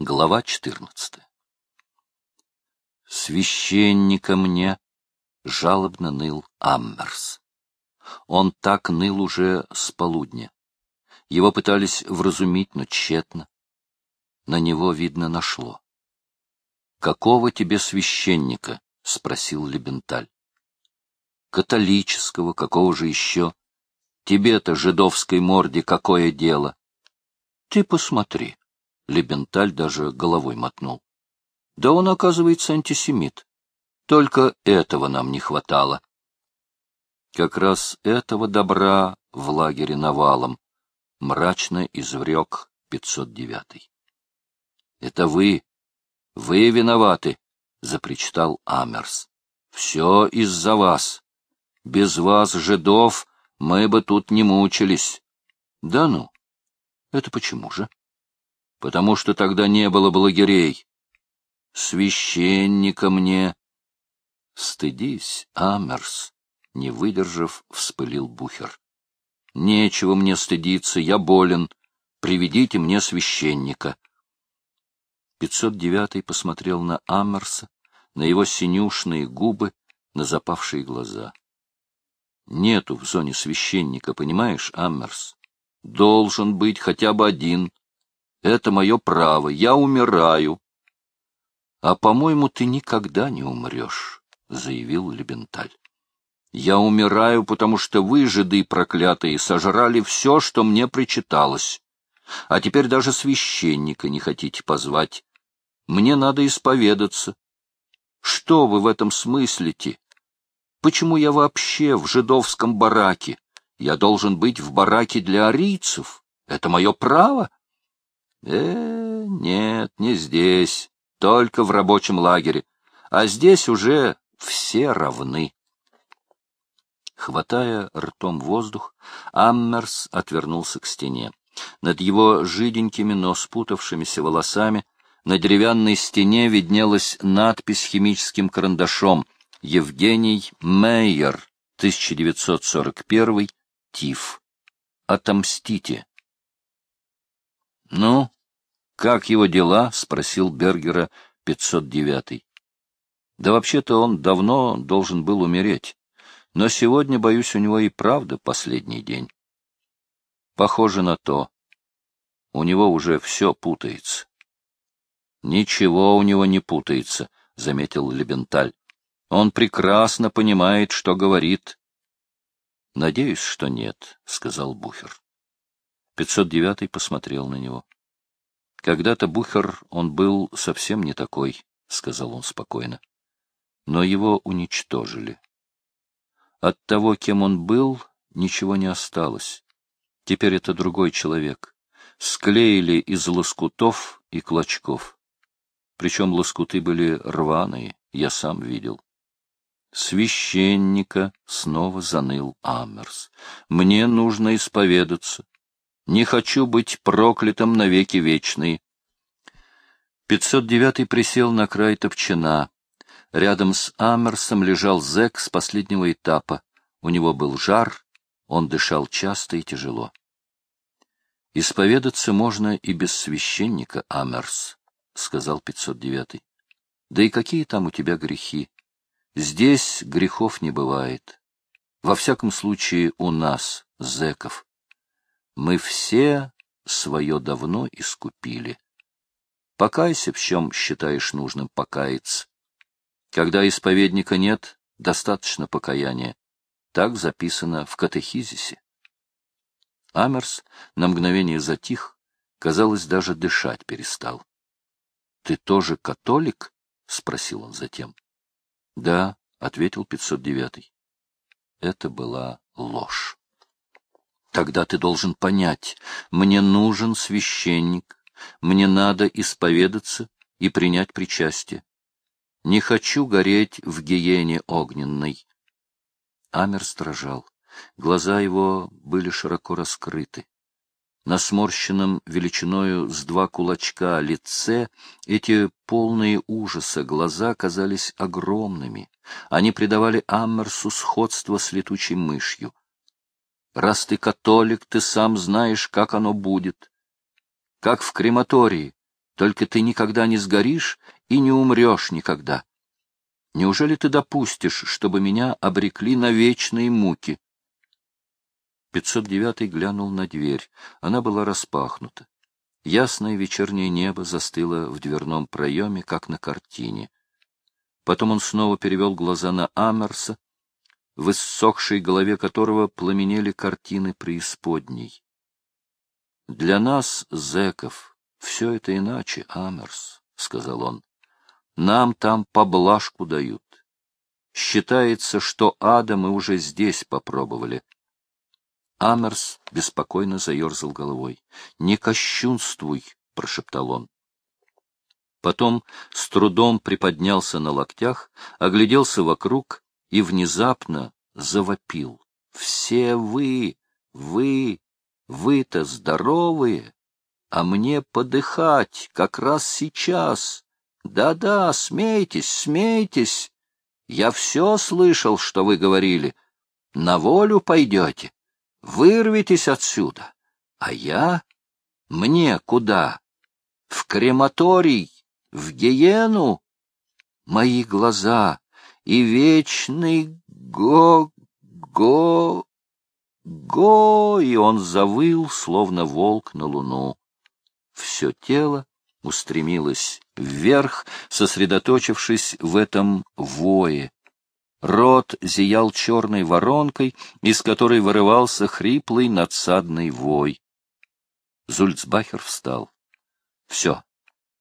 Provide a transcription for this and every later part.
Глава 14. Священника мне жалобно ныл Аммерс. Он так ныл уже с полудня. Его пытались вразумить, но тщетно. На него, видно, нашло. — Какого тебе священника? — спросил Лебенталь. — Католического, какого же еще? Тебе-то, жидовской морде, какое дело? — Ты посмотри. Лебенталь даже головой мотнул. Да он, оказывается, антисемит. Только этого нам не хватало. Как раз этого добра в лагере навалом, мрачно изврек 509-й. — Это вы, вы виноваты, — запричитал Амерс. — Все из-за вас. Без вас, жидов, мы бы тут не мучились. — Да ну, это почему же? Потому что тогда не было бы лагерей. Священника мне... Стыдись, Амерс, не выдержав, вспылил Бухер. Нечего мне стыдиться, я болен. Приведите мне священника. 509 посмотрел на Амерса, на его синюшные губы, на запавшие глаза. Нету в зоне священника, понимаешь, Амерс? Должен быть хотя бы один. Это мое право, я умираю. — А, по-моему, ты никогда не умрешь, — заявил Лебенталь. — Я умираю, потому что вы, жиды проклятые, сожрали все, что мне причиталось. А теперь даже священника не хотите позвать. Мне надо исповедаться. Что вы в этом смыслите? Почему я вообще в жидовском бараке? Я должен быть в бараке для арийцев. Это мое право. Э, нет, не здесь, только в рабочем лагере. А здесь уже все равны. Хватая ртом воздух, Аммерс отвернулся к стене. Над его жиденькими, но спутавшимися волосами на деревянной стене виднелась надпись химическим карандашом «Евгений Мейер, 1941, ТИФ. Отомстите». — Ну, как его дела? — спросил Бергера 509-й. — Да вообще-то он давно должен был умереть. Но сегодня, боюсь, у него и правда последний день. Похоже на то. У него уже все путается. — Ничего у него не путается, — заметил Лебенталь. Он прекрасно понимает, что говорит. — Надеюсь, что нет, — сказал Бухер. 509 посмотрел на него. — Когда-то Бухер, он был совсем не такой, — сказал он спокойно. Но его уничтожили. От того, кем он был, ничего не осталось. Теперь это другой человек. Склеили из лоскутов и клочков. Причем лоскуты были рваные, я сам видел. Священника снова заныл Амерс. Мне нужно исповедаться. Не хочу быть проклятым навеки вечный. 509 присел на край топчина. Рядом с Амерсом лежал зэк с последнего этапа. У него был жар, он дышал часто и тяжело. — Исповедаться можно и без священника, Амерс, — сказал 509. — Да и какие там у тебя грехи? Здесь грехов не бывает. Во всяком случае, у нас, зэков. Мы все свое давно искупили. Покайся, в чем считаешь нужным покаяться. Когда исповедника нет, достаточно покаяния. Так записано в катехизисе. Амерс на мгновение затих, казалось, даже дышать перестал. — Ты тоже католик? — спросил он затем. — Да, — ответил 509. Это была ложь. Тогда ты должен понять, мне нужен священник, мне надо исповедаться и принять причастие. Не хочу гореть в гиене огненной. Амер стражал. Глаза его были широко раскрыты. На сморщенном величиною с два кулачка лице эти полные ужаса глаза казались огромными. Они придавали Аммерсу сходство с летучей мышью. Раз ты католик, ты сам знаешь, как оно будет. Как в крематории. Только ты никогда не сгоришь и не умрешь никогда. Неужели ты допустишь, чтобы меня обрекли на вечные муки? 509 глянул на дверь. Она была распахнута. Ясное вечернее небо застыло в дверном проеме, как на картине. Потом он снова перевел глаза на Амерса, в иссохшей голове которого пламенели картины преисподней. «Для нас, зэков, все это иначе, Амерс», — сказал он. «Нам там поблажку дают. Считается, что ада мы уже здесь попробовали». Амерс беспокойно заерзал головой. «Не кощунствуй», — прошептал он. Потом с трудом приподнялся на локтях, огляделся вокруг и внезапно завопил. «Все вы, вы, вы-то здоровые, а мне подыхать как раз сейчас. Да-да, смейтесь, смейтесь. Я все слышал, что вы говорили. На волю пойдете, вырветесь отсюда. А я? Мне куда? В крематорий в гиену мои глаза и вечный го го го и он завыл словно волк на луну все тело устремилось вверх сосредоточившись в этом вое рот зиял черной воронкой из которой вырывался хриплый надсадный вой зульцбахер встал все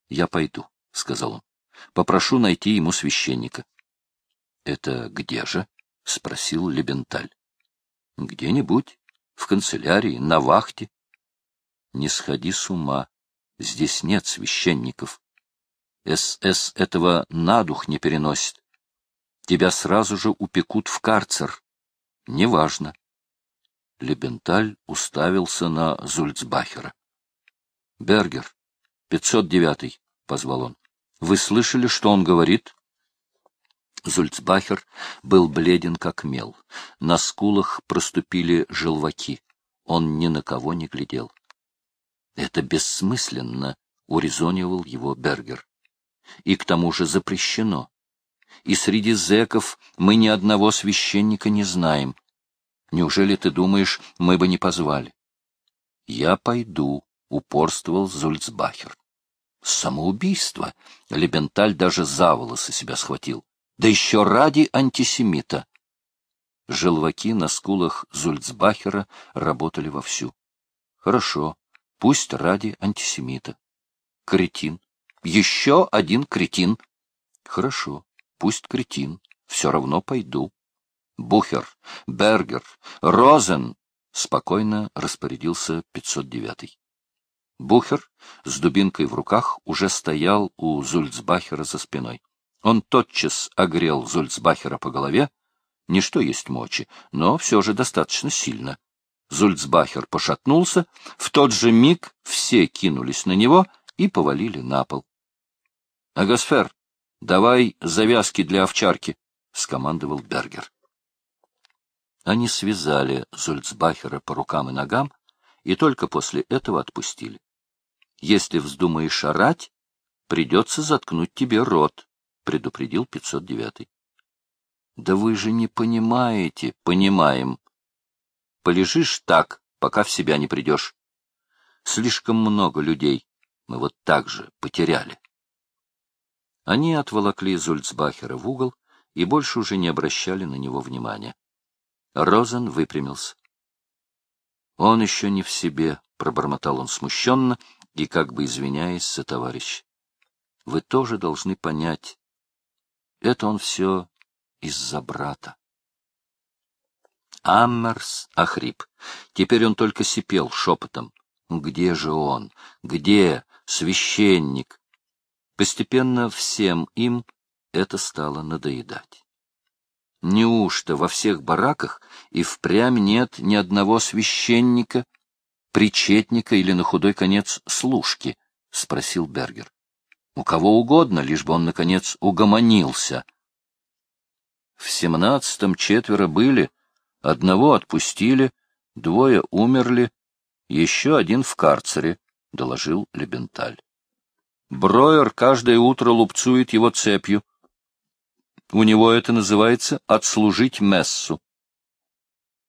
я пойду — сказал он. — Попрошу найти ему священника. — Это где же? — спросил Лебенталь. — Где-нибудь, в канцелярии, на вахте. — Не сходи с ума. Здесь нет священников. СС этого на дух не переносит. Тебя сразу же упекут в карцер. Неважно. Лебенталь уставился на Зульцбахера. — Бергер, 509-й, — позвал он. Вы слышали, что он говорит? Зульцбахер был бледен, как мел. На скулах проступили желваки. Он ни на кого не глядел. Это бессмысленно, — урезонивал его Бергер. И к тому же запрещено. И среди зэков мы ни одного священника не знаем. Неужели ты думаешь, мы бы не позвали? — Я пойду, — упорствовал Зульцбахер. Самоубийство. Лебенталь даже за волосы себя схватил. Да еще ради антисемита. Желваки на скулах Зульцбахера работали вовсю. Хорошо, пусть ради антисемита. Кретин. Еще один кретин. Хорошо, пусть кретин. Все равно пойду. Бухер, Бергер, Розен, — спокойно распорядился 509-й. Бухер с дубинкой в руках уже стоял у Зульцбахера за спиной. Он тотчас огрел Зульцбахера по голове, не что есть мочи, но все же достаточно сильно. Зульцбахер пошатнулся, в тот же миг все кинулись на него и повалили на пол. — Агасфер, давай завязки для овчарки, — скомандовал Бергер. Они связали Зульцбахера по рукам и ногам и только после этого отпустили. Если вздумаешь орать, придется заткнуть тебе рот, — предупредил 509-й. — Да вы же не понимаете. — Понимаем. Полежишь так, пока в себя не придешь. Слишком много людей мы вот так же потеряли. Они отволокли Зульцбахера в угол и больше уже не обращали на него внимания. Розен выпрямился. — Он еще не в себе, — пробормотал он смущенно, — и как бы извиняясь за товарищ. Вы тоже должны понять, это он все из-за брата. Аммерс охрип. Теперь он только сипел шепотом. Где же он? Где священник? Постепенно всем им это стало надоедать. Неужто во всех бараках и впрямь нет ни одного священника, причетника или, на худой конец, служки? — спросил Бергер. — У кого угодно, лишь бы он, наконец, угомонился. В семнадцатом четверо были, одного отпустили, двое умерли, еще один в карцере, — доложил Лебенталь. Броер каждое утро лупцует его цепью. У него это называется «отслужить мессу».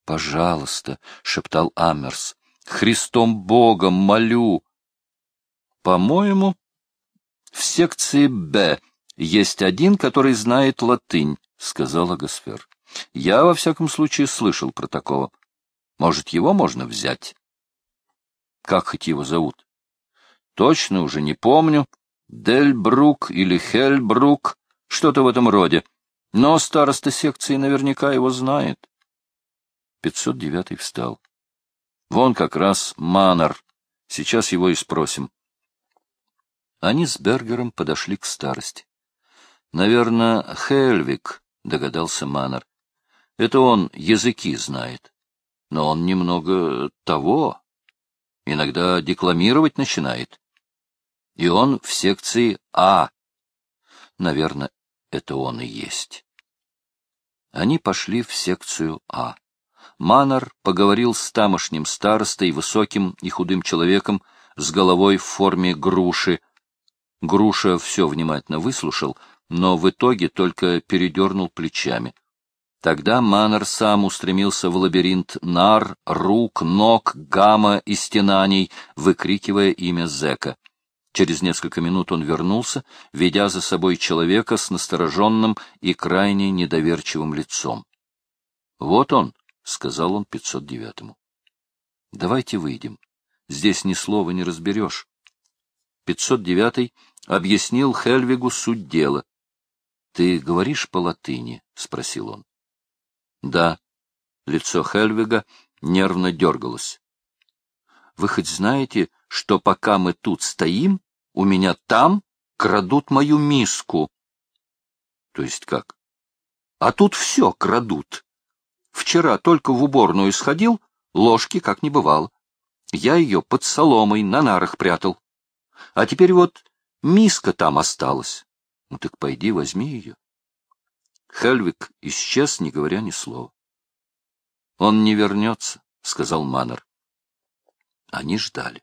«Пожалуйста», — шептал Амерс, — «Христом Богом молю». «По-моему, в секции «Б» есть один, который знает латынь», — сказала Гасфер. «Я, во всяком случае, слышал про такого. Может, его можно взять?» «Как хоть его зовут?» «Точно уже не помню. Дельбрук или Хельбрук, что-то в этом роде. Но староста секции наверняка его знает». 509 встал. «Вон как раз Манор. Сейчас его и спросим». Они с Бергером подошли к старости. Наверное, Хельвик, догадался Маннер. Это он языки знает. Но он немного того. Иногда декламировать начинает. И он в секции А. Наверное, это он и есть. Они пошли в секцию А. Маннер поговорил с тамошним старостой, высоким и худым человеком, с головой в форме груши, Груша все внимательно выслушал, но в итоге только передернул плечами. Тогда Маннер сам устремился в лабиринт нар, рук, ног, гамма и стенаний, выкрикивая имя зэка. Через несколько минут он вернулся, ведя за собой человека с настороженным и крайне недоверчивым лицом. — Вот он, — сказал он 509-му. — Давайте выйдем. Здесь ни слова не разберешь. 509 объяснил Хельвигу суть дела. — Ты говоришь по латыни? — спросил он. — Да. Лицо Хельвига нервно дергалось. — Вы хоть знаете, что пока мы тут стоим, у меня там крадут мою миску? — То есть как? — А тут все крадут. Вчера только в уборную сходил, ложки как не бывало. Я ее под соломой на нарах прятал. А теперь вот миска там осталась. Ну так пойди, возьми ее. Хельвик исчез, не говоря ни слова. — Он не вернется, — сказал Маннер. Они ждали.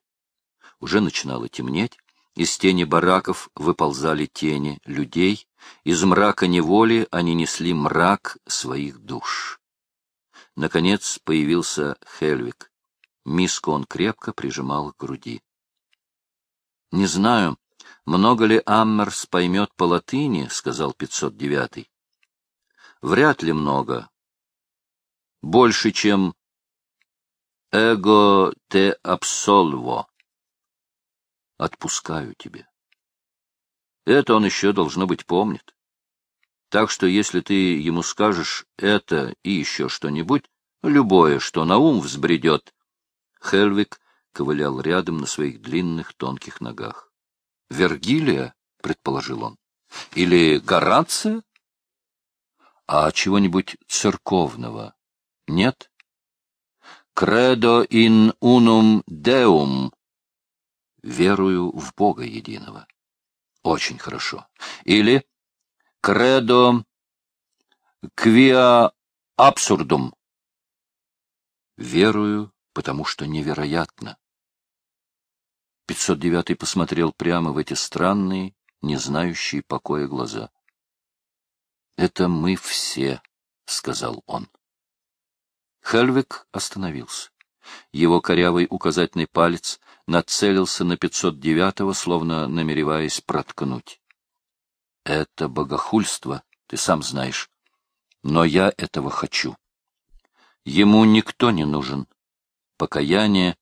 Уже начинало темнеть, из тени бараков выползали тени людей, из мрака неволи они несли мрак своих душ. Наконец появился Хельвик. Миску он крепко прижимал к груди. — Не знаю, много ли Аммерс поймет по латыни, — сказал 509-й. — Вряд ли много. Больше, чем «эго те абсолво». Отпускаю тебе. Это он еще, должно быть, помнит. Так что, если ты ему скажешь это и еще что-нибудь, любое, что на ум взбредет, Хельвик ковылял рядом на своих длинных тонких ногах. — Вергилия, — предположил он, — или Горация? — А чего-нибудь церковного нет? — Credo in unum deum. — Верую в Бога единого. — Очень хорошо. Или Credo quia absurdum. — Верую, потому что невероятно. 509 посмотрел прямо в эти странные, не знающие покоя глаза. — Это мы все, — сказал он. Хельвик остановился. Его корявый указательный палец нацелился на 509-го, словно намереваясь проткнуть. — Это богохульство, ты сам знаешь. Но я этого хочу. Ему никто не нужен. Покаяние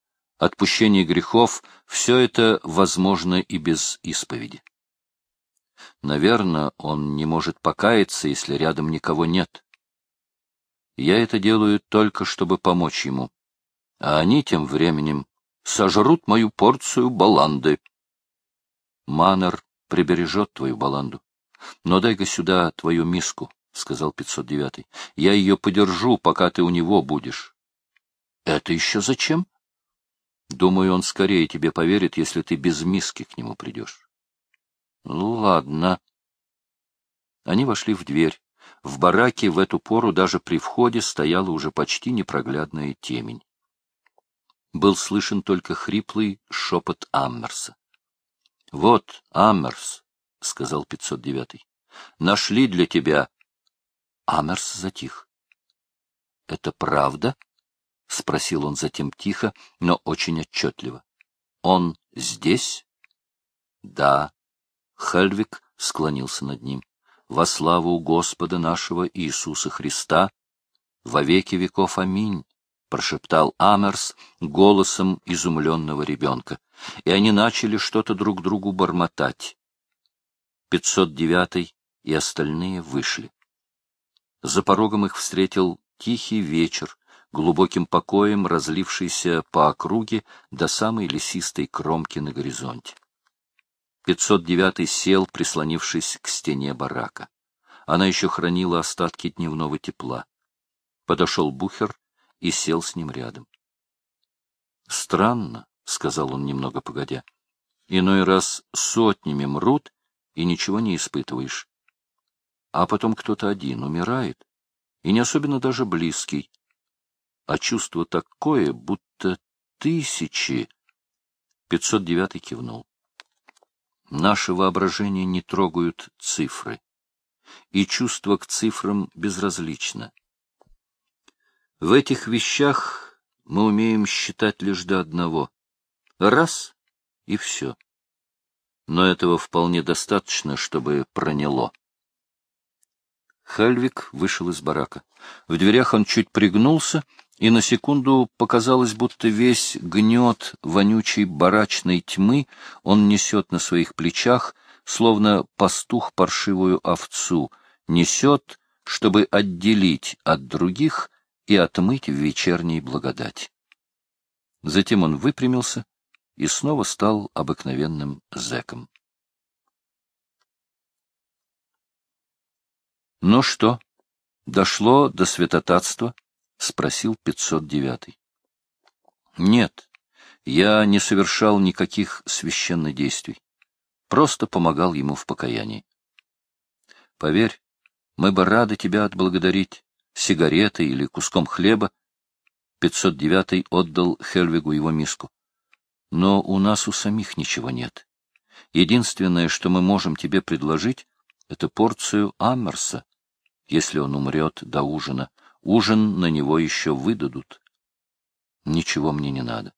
отпущение грехов — все это возможно и без исповеди. Наверное, он не может покаяться, если рядом никого нет. Я это делаю только, чтобы помочь ему. А они тем временем сожрут мою порцию баланды. Манер прибережет твою баланду. Но дай-ка сюда твою миску, — сказал 509. — Я ее подержу, пока ты у него будешь. — Это еще зачем? Думаю, он скорее тебе поверит, если ты без миски к нему придешь. Ну, ладно. Они вошли в дверь. В бараке в эту пору даже при входе стояла уже почти непроглядная темень. Был слышен только хриплый шепот Аммерса. Вот, Амерс, — сказал 509-й, — нашли для тебя. Амерс затих. — Это правда? — спросил он затем тихо, но очень отчетливо. — Он здесь? — Да. Хельвик склонился над ним. — Во славу Господа нашего Иисуса Христа! Во веки веков аминь! — прошептал Амерс голосом изумленного ребенка. И они начали что-то друг другу бормотать. 509 и остальные вышли. За порогом их встретил тихий вечер, глубоким покоем разлившийся по округе до самой лесистой кромки на горизонте. 509 сел, прислонившись к стене барака. Она еще хранила остатки дневного тепла. Подошел Бухер и сел с ним рядом. Странно, — сказал он немного погодя. — Иной раз сотнями мрут, и ничего не испытываешь. А потом кто-то один умирает, и не особенно даже близкий. А чувство такое, будто тысячи... 509 кивнул. Наше воображение не трогают цифры, и чувство к цифрам безразлично. В этих вещах мы умеем считать лишь до одного. Раз — и все. Но этого вполне достаточно, чтобы проняло. Хальвик вышел из барака. В дверях он чуть пригнулся, и на секунду показалось, будто весь гнет вонючей барачной тьмы он несет на своих плечах, словно пастух паршивую овцу, несет, чтобы отделить от других и отмыть в вечерней благодать. Затем он выпрямился и снова стал обыкновенным зэком. — Ну что, дошло до святотатства? — спросил 509-й. — Нет, я не совершал никаких священных действий, просто помогал ему в покаянии. Поверь, мы бы рады тебя отблагодарить сигаретой или куском хлеба. 509-й отдал Хельвигу его миску. Но у нас у самих ничего нет. Единственное, что мы можем тебе предложить, это порцию Аммерса, если он умрет до ужина. Ужин на него еще выдадут. Ничего мне не надо.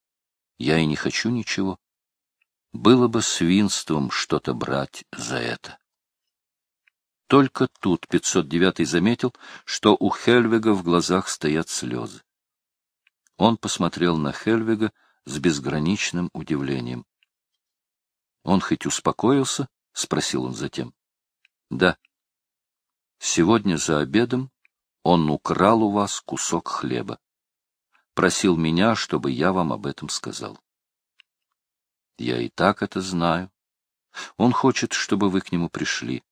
Я и не хочу ничего. Было бы свинством что-то брать за это. Только тут 509-й заметил, что у Хельвига в глазах стоят слезы. Он посмотрел на Хельвига с безграничным удивлением. — Он хоть успокоился? — спросил он затем. — Да. Сегодня за обедом он украл у вас кусок хлеба. Просил меня, чтобы я вам об этом сказал. Я и так это знаю. Он хочет, чтобы вы к нему пришли.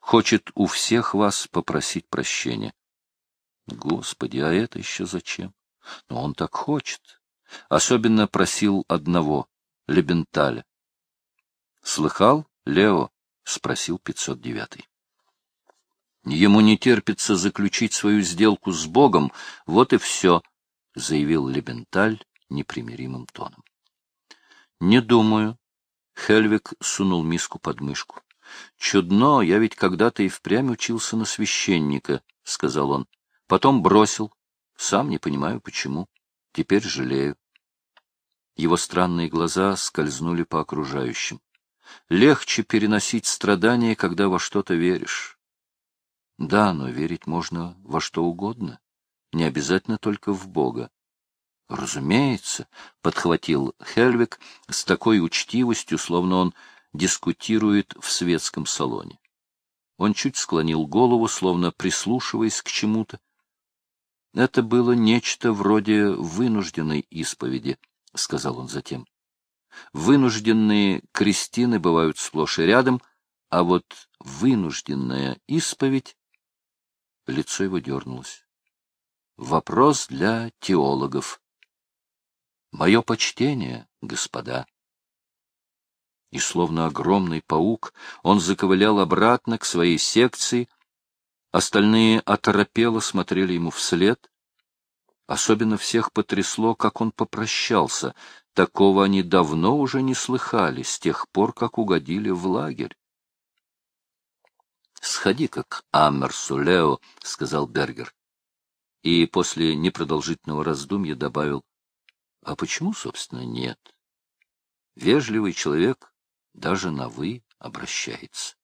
Хочет у всех вас попросить прощения. Господи, а это еще зачем? Но он так хочет. Особенно просил одного, Лебенталя. Слыхал, Лео? — спросил 509-й. Ему не терпится заключить свою сделку с Богом, вот и все, — заявил Лебенталь непримиримым тоном. — Не думаю. Хельвик сунул миску под мышку. — Чудно, я ведь когда-то и впрямь учился на священника, — сказал он. Потом бросил. Сам не понимаю, почему. Теперь жалею. Его странные глаза скользнули по окружающим. Легче переносить страдания, когда во что-то веришь. Да, но верить можно во что угодно, не обязательно только в Бога. Разумеется, — подхватил Хельвик с такой учтивостью, словно он дискутирует в светском салоне. Он чуть склонил голову, словно прислушиваясь к чему-то. Это было нечто вроде вынужденной исповеди, — сказал он затем. Вынужденные крестины бывают сплошь и рядом, а вот вынужденная исповедь Лицо его дернулось. Вопрос для теологов. Мое почтение, господа. И словно огромный паук, он заковылял обратно к своей секции. Остальные оторопело смотрели ему вслед. Особенно всех потрясло, как он попрощался. Такого они давно уже не слыхали, с тех пор, как угодили в лагерь. — Сходи-ка к Аммерсу, Лео, — сказал Бергер. И после непродолжительного раздумья добавил, — а почему, собственно, нет? Вежливый человек даже на «вы» обращается.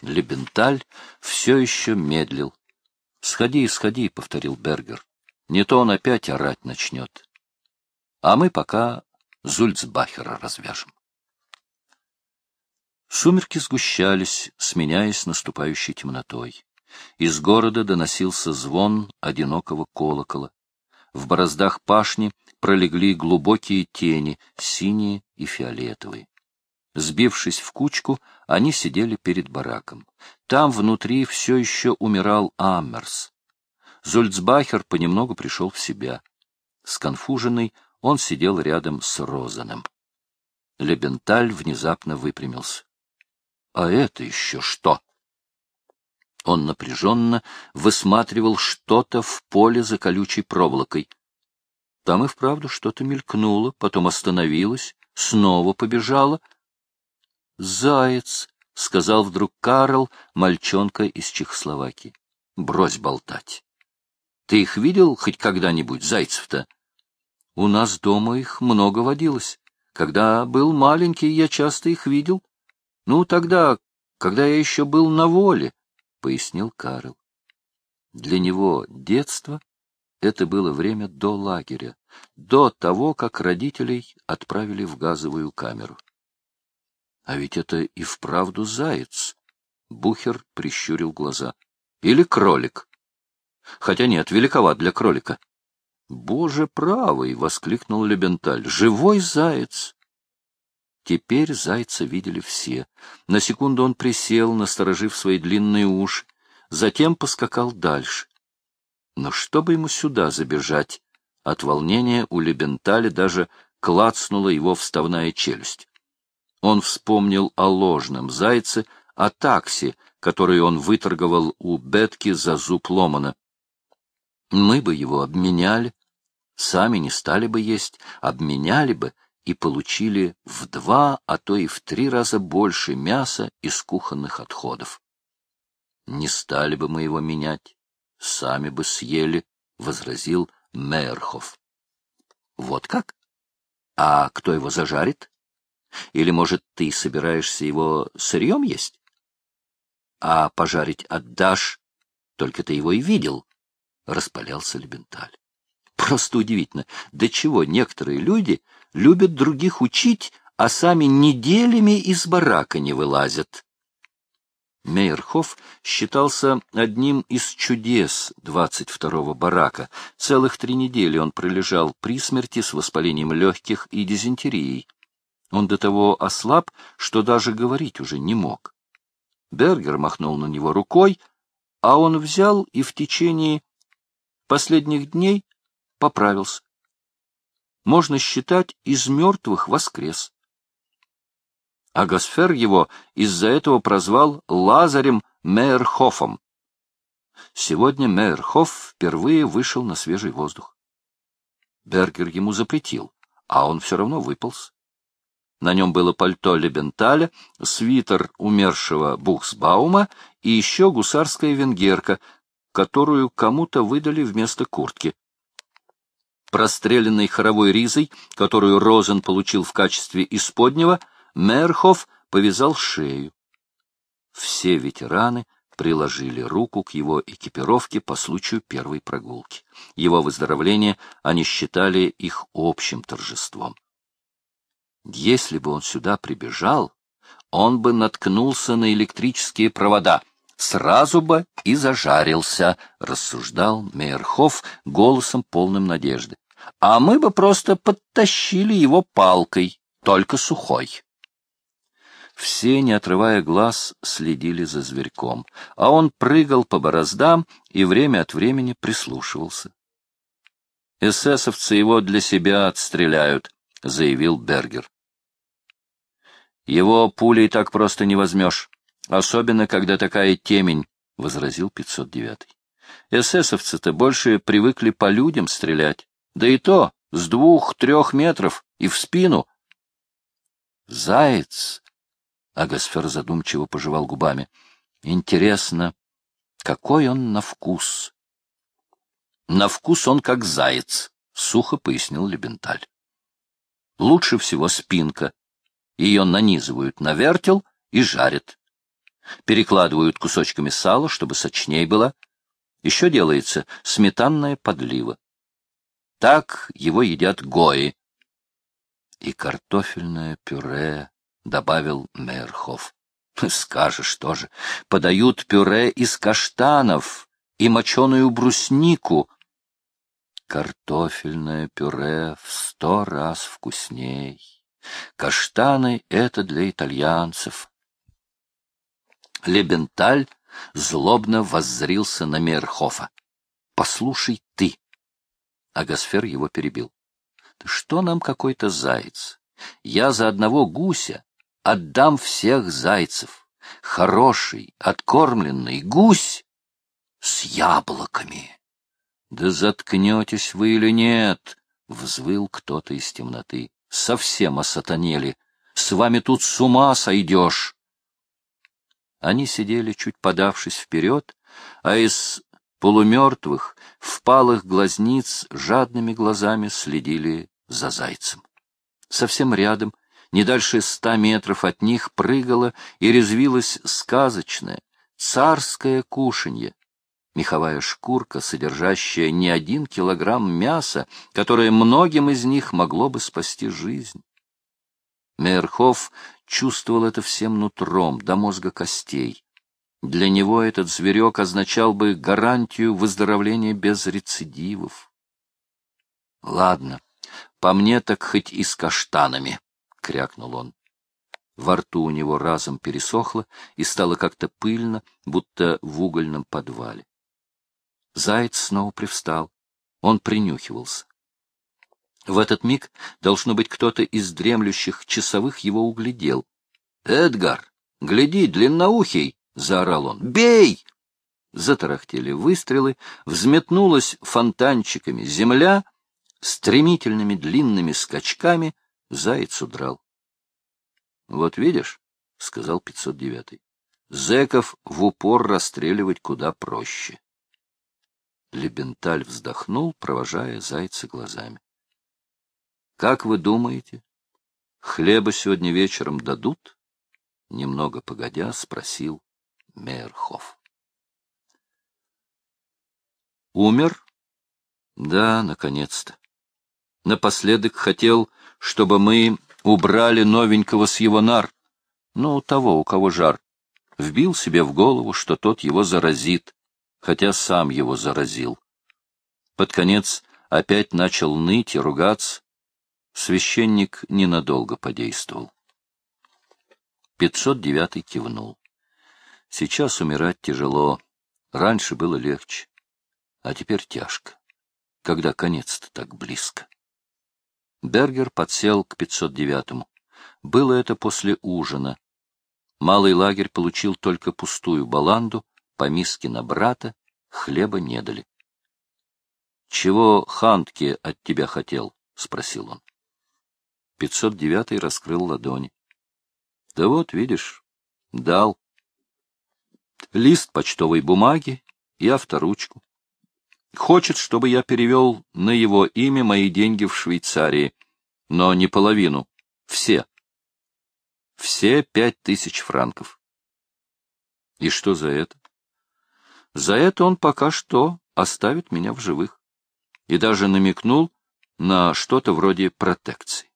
Лебенталь все еще медлил. — Сходи, сходи, — повторил Бергер. — Не то он опять орать начнет. А мы пока Зульцбахера развяжем. Сумерки сгущались, сменяясь наступающей темнотой. Из города доносился звон одинокого колокола. В бороздах пашни пролегли глубокие тени, синие и фиолетовые. Сбившись в кучку, они сидели перед бараком. Там внутри все еще умирал Аммерс. Зульцбахер понемногу пришел в себя. Сконфуженный, он сидел рядом с Розаном. Лебенталь внезапно выпрямился. — А это еще что? Он напряженно высматривал что-то в поле за колючей проволокой. Там и вправду что-то мелькнуло, потом остановилось, снова побежало — Заяц, — сказал вдруг Карл, мальчонка из Чехословакии. — Брось болтать. Ты их видел хоть когда-нибудь, зайцев-то? У нас дома их много водилось. Когда был маленький, я часто их видел. Ну, тогда, когда я еще был на воле, — пояснил Карл. Для него детство — это было время до лагеря, до того, как родителей отправили в газовую камеру. А ведь это и вправду заяц. Бухер прищурил глаза. Или кролик. Хотя нет, великоват для кролика. Боже правый! — воскликнул Лебенталь. Живой заяц! Теперь зайца видели все. На секунду он присел, насторожив свои длинные уши, затем поскакал дальше. Но чтобы ему сюда забежать? От волнения у Лебенталя даже клацнула его вставная челюсть. Он вспомнил о ложном зайце, о таксе, который он выторговал у Бетки за зуб ломана. Мы бы его обменяли, сами не стали бы есть, обменяли бы и получили в два, а то и в три раза больше мяса из кухонных отходов. Не стали бы мы его менять, сами бы съели, — возразил Мейерхоф. — Вот как? А кто его зажарит? Или, может, ты собираешься его сырьем есть? А пожарить отдашь, только ты его и видел, — распалялся Лебенталь. Просто удивительно, до чего некоторые люди любят других учить, а сами неделями из барака не вылазят. Мейерхоф считался одним из чудес 22-го барака. Целых три недели он пролежал при смерти с воспалением легких и дизентерией. Он до того ослаб, что даже говорить уже не мог. Бергер махнул на него рукой, а он взял и в течение последних дней поправился. Можно считать, из мертвых воскрес. А Гасфер его из-за этого прозвал Лазарем Мейерхофом. Сегодня Мейерхоф впервые вышел на свежий воздух. Бергер ему запретил, а он все равно выполз. На нем было пальто Лебенталя, свитер умершего Бухсбаума и еще гусарская венгерка, которую кому-то выдали вместо куртки. Простреленной хоровой ризой, которую Розен получил в качестве исподнего, Мерхов повязал шею. Все ветераны приложили руку к его экипировке по случаю первой прогулки. Его выздоровление они считали их общим торжеством. Если бы он сюда прибежал, он бы наткнулся на электрические провода, сразу бы и зажарился, — рассуждал Мейерхоф голосом полным надежды. А мы бы просто подтащили его палкой, только сухой. Все, не отрывая глаз, следили за зверьком, а он прыгал по бороздам и время от времени прислушивался. «Эсэсовцы его для себя отстреляют», — заявил Бергер. Его пулей так просто не возьмешь, особенно когда такая темень, — возразил 509. Эсэсовцы-то больше привыкли по людям стрелять. Да и то с двух-трех метров и в спину. Заяц! Агасфер задумчиво пожевал губами. Интересно, какой он на вкус? На вкус он как заяц, сухо пояснил Лебенталь. Лучше всего спинка. Ее нанизывают на вертел и жарят. Перекладывают кусочками сала, чтобы сочней было. Еще делается сметанная подлива. Так его едят гои. И картофельное пюре, — добавил Мейерхоф. Скажешь тоже, подают пюре из каштанов и моченую бруснику. Картофельное пюре в сто раз вкусней. Каштаны — это для итальянцев. Лебенталь злобно воззрился на Мейерхофа. — Послушай ты. Агасфер его перебил. — Что нам какой-то заяц? Я за одного гуся отдам всех зайцев. Хороший, откормленный гусь с яблоками. — Да заткнетесь вы или нет? — взвыл кто-то из темноты. — Совсем осатанели. С вами тут с ума сойдешь. Они сидели, чуть подавшись вперед, а из полумертвых, впалых глазниц жадными глазами следили за зайцем. Совсем рядом, не дальше ста метров от них, прыгало и резвилось сказочное, царское кушанье, меховая шкурка, содержащая не один килограмм мяса, которое многим из них могло бы спасти жизнь. Мейерхоф чувствовал это всем нутром, до мозга костей. Для него этот зверек означал бы гарантию выздоровления без рецидивов. Ладно, по мне так хоть и с каштанами, — крякнул он. Во рту у него разом пересохло и стало как-то пыльно, будто в угольном подвале. Заяц снова привстал. Он принюхивался. В этот миг, должно быть, кто-то из дремлющих часовых его углядел. — Эдгар, гляди, длинноухий! — заорал он. «Бей!» Затарахтели выстрелы, взметнулась фонтанчиками земля, стремительными длинными скачками заяц удрал. — Вот видишь, — сказал 509-й, — зэков в упор расстреливать куда проще. Лебенталь вздохнул, провожая зайца глазами. — Как вы думаете, хлеба сегодня вечером дадут? Немного погодя спросил Мейерхоф. Умер? Да, наконец-то. Напоследок хотел, чтобы мы убрали новенького с его нар, ну, того, у кого жар. Вбил себе в голову, что тот его заразит, хотя сам его заразил. Под конец опять начал ныть и ругаться. Священник ненадолго подействовал. 509 кивнул. Сейчас умирать тяжело. Раньше было легче. А теперь тяжко. Когда конец-то так близко. Бергер подсел к 509-му. Было это после ужина. Малый лагерь получил только пустую баланду, по миске на брата, хлеба не дали. — Чего Хантке от тебя хотел? — спросил он. 509-й раскрыл ладони. — Да вот, видишь, дал лист почтовой бумаги и авторучку. Хочет, чтобы я перевел на его имя мои деньги в Швейцарии, но не половину, все. Все пять тысяч франков. И что за это? За это он пока что оставит меня в живых. И даже намекнул на что-то вроде протекции.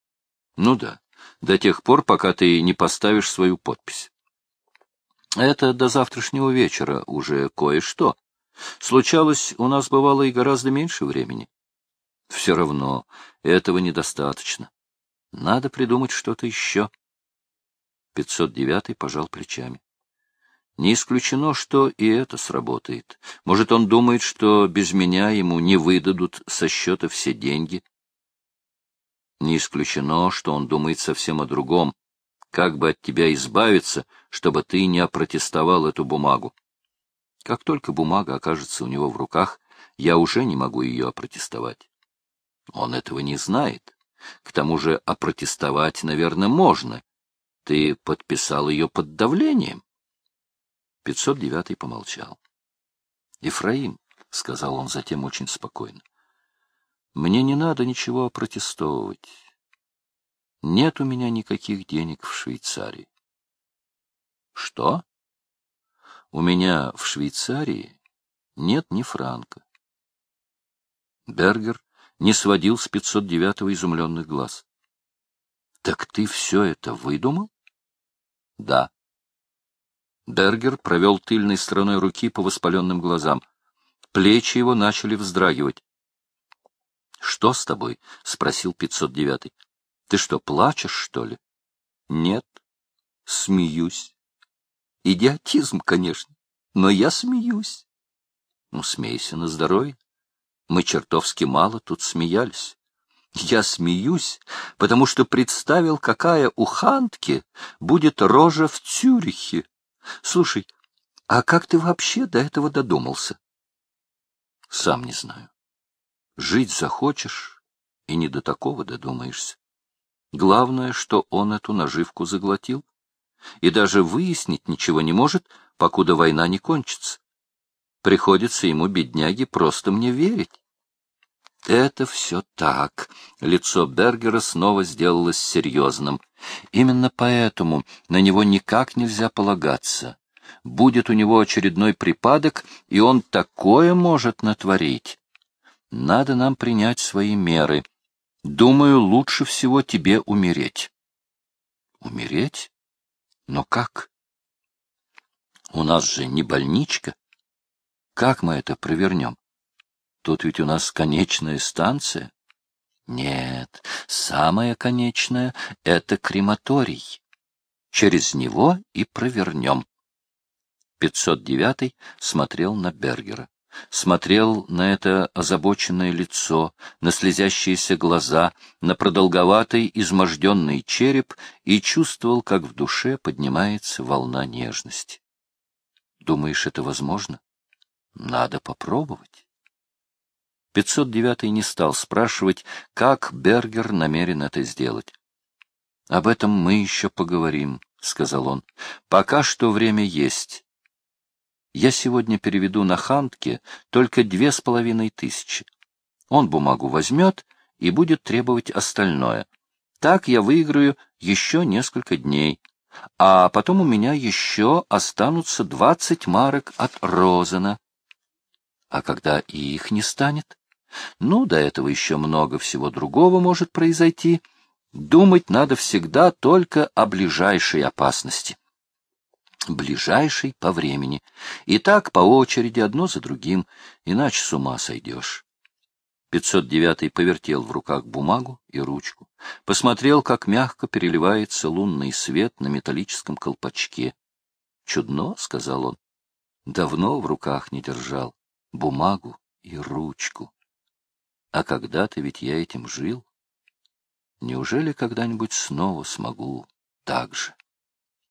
Ну да, до тех пор, пока ты не поставишь свою подпись. Это до завтрашнего вечера уже кое-что. Случалось, у нас бывало и гораздо меньше времени. Все равно этого недостаточно. Надо придумать что-то еще. 509 пожал плечами. Не исключено, что и это сработает. Может, он думает, что без меня ему не выдадут со счета все деньги. Не исключено, что он думает совсем о другом как бы от тебя избавиться, чтобы ты не опротестовал эту бумагу. Как только бумага окажется у него в руках, я уже не могу ее опротестовать. Он этого не знает. К тому же опротестовать, наверное, можно. Ты подписал ее под давлением. 509 помолчал. — Ефраим, — сказал он затем очень спокойно, — мне не надо ничего протестовывать. Нет у меня никаких денег в Швейцарии. — Что? — У меня в Швейцарии нет ни франка. Бергер не сводил с 509-го изумленных глаз. — Так ты все это выдумал? — Да. Бергер провел тыльной стороной руки по воспаленным глазам. Плечи его начали вздрагивать. — Что с тобой? — спросил 509-й. — Ты что, плачешь, что ли? — Нет. Смеюсь. Идиотизм, конечно, но я смеюсь. Ну, смейся на здоровье. Мы чертовски мало тут смеялись. Я смеюсь, потому что представил, какая у Хантки будет рожа в Цюрихе. Слушай, а как ты вообще до этого додумался? Сам не знаю. Жить захочешь, и не до такого додумаешься. Главное, что он эту наживку заглотил, и даже выяснить ничего не может, покуда война не кончится. Приходится ему, бедняге, просто мне верить. Это все так. Лицо Бергера снова сделалось серьезным. Именно поэтому на него никак нельзя полагаться. Будет у него очередной припадок, и он такое может натворить. Надо нам принять свои меры. Думаю, лучше всего тебе умереть. Умереть? Но как? У нас же не больничка. Как мы это провернем? Тут ведь у нас конечная станция. Нет, самая конечная — это крематорий. Через него и провернем. 509 смотрел на Бергера. Смотрел на это озабоченное лицо, на слезящиеся глаза, на продолговатый изможденный череп и чувствовал, как в душе поднимается волна нежности. Думаешь, это возможно? Надо попробовать. 509 не стал спрашивать, как Бергер намерен это сделать. — Об этом мы еще поговорим, — сказал он. — Пока что время есть. Я сегодня переведу на Хантке только две с половиной тысячи. Он бумагу возьмет и будет требовать остальное. Так я выиграю еще несколько дней. А потом у меня еще останутся двадцать марок от Розена. А когда и их не станет? Ну, до этого еще много всего другого может произойти. Думать надо всегда только о ближайшей опасности. Ближайшей по времени. И так по очереди, одно за другим, иначе с ума сойдешь. 509 повертел в руках бумагу и ручку, посмотрел, как мягко переливается лунный свет на металлическом колпачке. «Чудно», — сказал он, — «давно в руках не держал бумагу и ручку». А когда-то ведь я этим жил. Неужели когда-нибудь снова смогу так же?